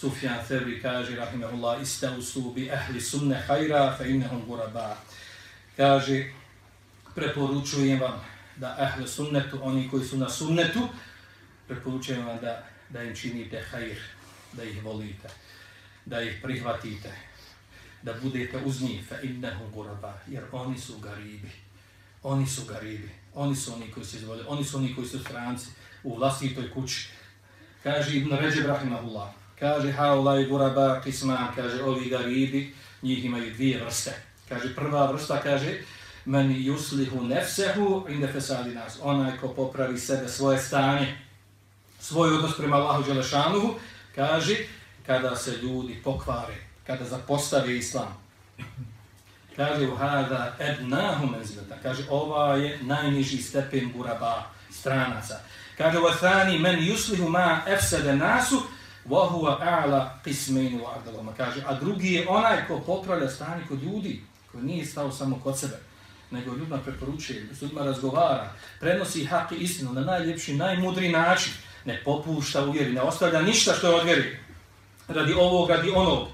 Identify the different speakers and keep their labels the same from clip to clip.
Speaker 1: Sufjan Thevri kaže, rahimahullah, istausu bi ahli sunne hajra, fe innehum guraba. Kaže, preporučujem vam da ahli sunnetu, oni koji su na sunnetu, preporučujem vam da, da im činite hajr, da ih volite, da ih prihvatite, da budete uz njih, fe innehum guraba, jer oni su garibi. Oni su garibi. Oni su oni koji se izvode. Oni su oni koji su stranci u vlastitoj kući. Kaže Ibn Ređeb Rahimahullah, Kaže haulaj guraba kisma, Kaže ovi garibi. Njih imaju dvije vrste. Kaže prva vrsta kaže men yuslihu nefsehu in nefesali nas. Onaj ko popravi sebe svoje stanje. Svoj odnos prema Allahu Đelešanuhu. Kaže kada se ljudi pokvare. Kada zapostave islam kaže u hada ednahu menzilata, kaže ova je najniži stepen guraba, stranaca. Kaže u men yuslihu ma efsede nasu, wa huwa a'la qismain wa. Kaže, a drugi je onaj ko popravlja stanje kod ljudi, koji nije stao samo kod sebe, nego ljudima preporučuje, s ljudima razgovara, prenosi hak i istinu na najljepši, najmudri način, ne popušta u vjeri, ne ostavlja ništa što je od vjeri, radi ovog, radi onog,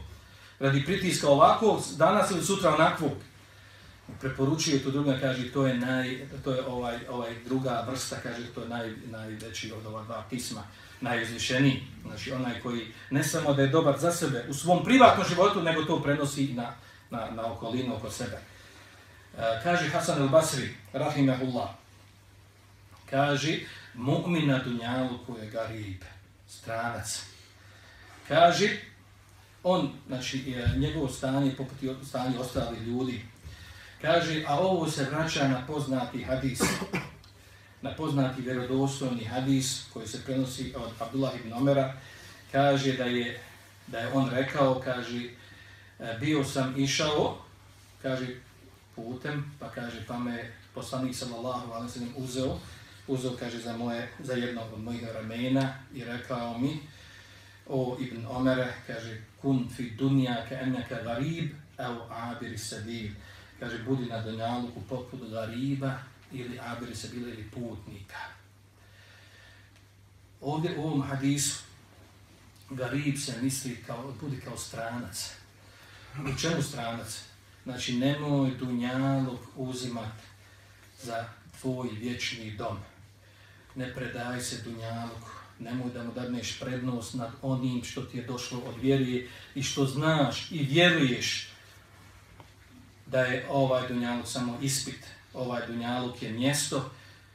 Speaker 1: radi pritiska ovakvog, danas ili sutra onakvog. Preporučuje to druga, kaže, to je, naj, to je ovaj, ovaj druga vrsta, kaže, to je naj, najveći od ova dva pisma, najuzvišeniji. Znači, onaj koji ne samo da je dobar za sebe u svom privatnom životu, nego to prenosi na, na, na okolinu oko sebe. E, kaže Hasan al-Basri, rahimahullah, kaže, mu'min na dunjalu koji je garib, stranac. Kaže, on, znači, e, njegovo stanje, poput stanje ostalih ljudi, kaže, a ovo se vraća na poznati hadis, na poznati vjerodostojni hadis koji se prenosi od Abdullah ibn Omera, kaže da je, da je on rekao, kaže, e, bio sam išao, kaže, putem, pa kaže, pa me poslanik sallallahu alaihi sallam uzeo, uzeo, kaže, za, moje, za jednog od mojih ramena i rekao mi, o Ibn Omere, kaže, kun fi dunja ka enaka garib, au abiri sabil. Kaže, budi na dunjaluku poput gariba ili abiri bila ili putnika. Ovdje u ovom hadisu garib se misli kao, budi kao stranac. U čemu stranac? Znači, nemoj dunjaluk uzimat za tvoj vječni dom. Ne predaj se dunjaluku nemoj da mu dadneš prednost nad onim što ti je došlo od vjerije i što znaš i vjeruješ da je ovaj dunjaluk samo ispit. Ovaj dunjaluk je mjesto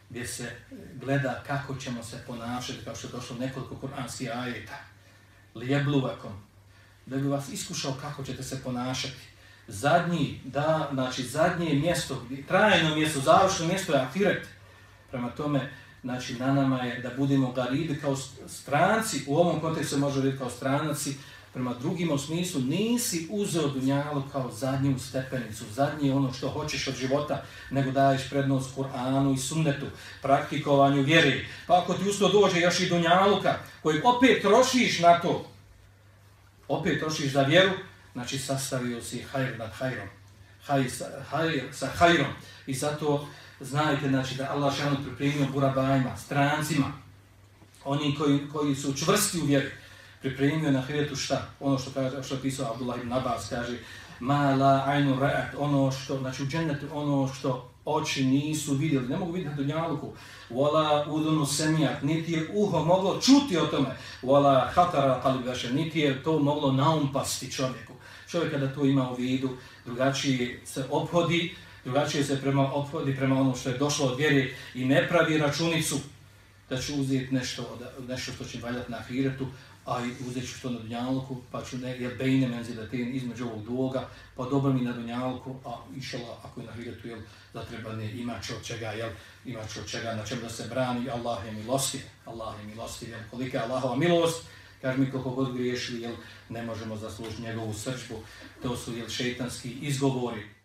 Speaker 1: gdje se gleda kako ćemo se ponašati, kao što je došlo nekoliko kuranskih ajeta. Lijebluvakom. Da bi vas iskušao kako ćete se ponašati. Zadnji, da, znači zadnje mjesto, trajno mjesto, završno mjesto je afiret. Prema tome, znači na nama je da budemo garibi kao stranci, u ovom kontekstu se može reći kao stranaci, prema drugim u smislu nisi uzeo dunjalu kao zadnju stepenicu, zadnje ono što hoćeš od života, nego daješ prednost Kur'anu i sunnetu, praktikovanju vjeri. Pa ako ti usto dođe još i dunjaluka, koji opet trošiš na to, opet trošiš za vjeru, znači sastavio si hajr nad hajrom, hajr sa, hajr sa hajrom. I zato znajte znači, da Allah šanu pripremio burabajima, strancima, oni koji, koji su čvrsti u vjeri, pripremio na hiretu šta? Ono što kaže, što je pisao Abdullah ibn Abbas, kaže ma la aynu ra'at, ono što, znači u džennetu, ono što oči nisu vidjeli, ne mogu vidjeti dunjaluku, wala udunu semijat, niti je uho moglo čuti o tome, wala hatara talibaše, znači, niti je to moglo naumpasti čovjeku. Čovjek kada to ima u vidu, drugačije se obhodi, drugačije se prema ophodi prema onom što je došlo od vjere i ne pravi računicu da će uzeti nešto, od, nešto što će valjati na ahiretu, a i uzet ću to na dunjalku, pa ću ne, jer bejne menzilatin između ovog dvoga, pa dobro mi na dunjalku, a išala ako je na ahiretu, jel, da treba ne ima će od čega, jel, ima će od čega, na čem da se brani, Allah je milosti, Allah je milosti, jel, kolika je Allahova milost, kaže mi koliko god griješili, jel, ne možemo zaslužiti njegovu srčbu, to su, jel, šeitanski izgovori,